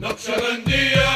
Nakşibendiye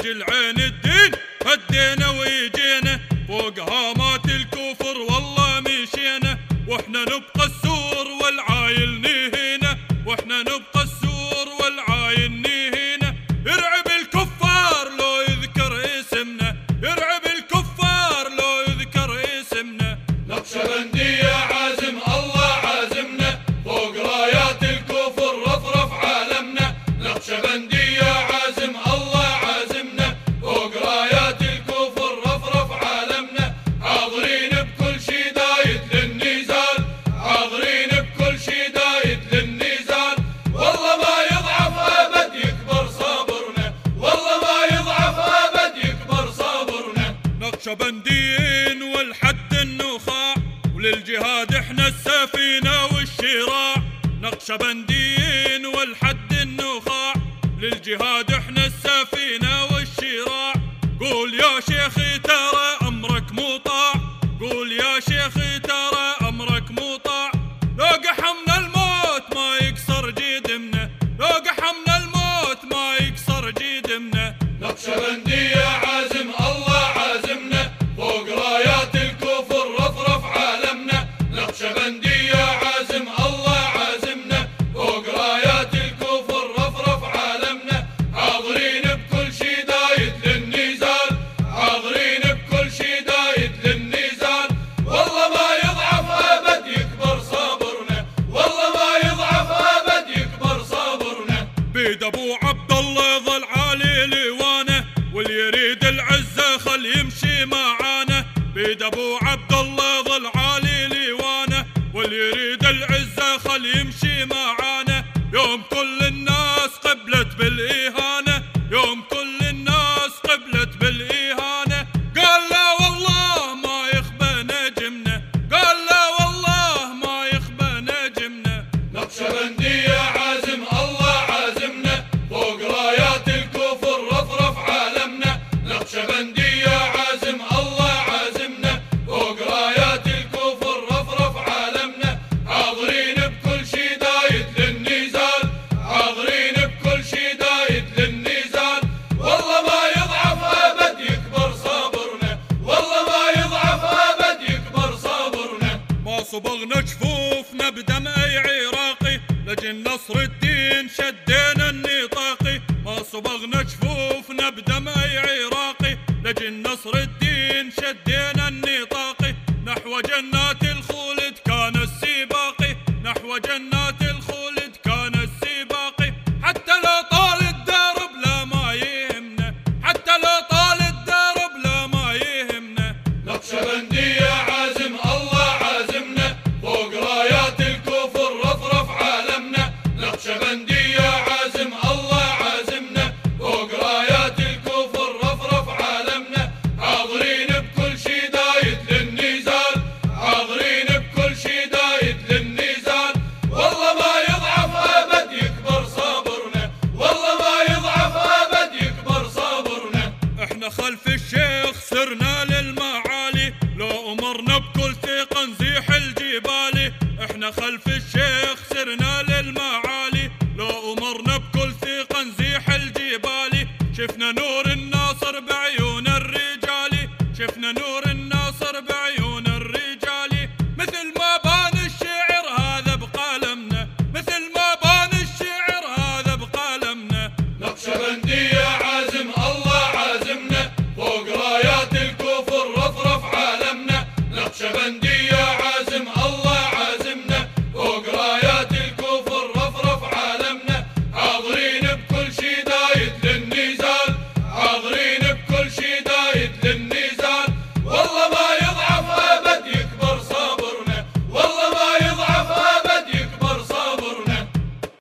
رجل عين الدين هدينا ويجينا فوق هامات الكفر والله مشينا وإحنا نبقى السور والعايل نيه السفينة والشراع نقشبنديين والحد النخاع. للجهاد إحنا السفينة والشراع. قول يا شيخي ترى أمرك مو طاع قول يا شيخي ترى أمرك مو طاع لو قحمنا الموت ما يكسر جيدمنا لو قحمنا الموت ما يكسر جيدمنا نقشبندية بيد أبو عبد الله. صبغنا جفوفنا بدم اي عراقي. لجن نصر الدين شدينا النطاقي. آه، ما صبغنا جفوفنا بدم اي عراقي. لجن نصر الدين شدينا شفنا نور الناصر بعيون الرجال. شفنا نور الناصر بعيون الرجال. مثل ما بان الشعر هذا بقلمنا مثل ما بان الشعر هذا بقلمنا نقشبندية عازم الله عازمنا. فوق رايات الكفر رفرف عالمنا. نقشبندية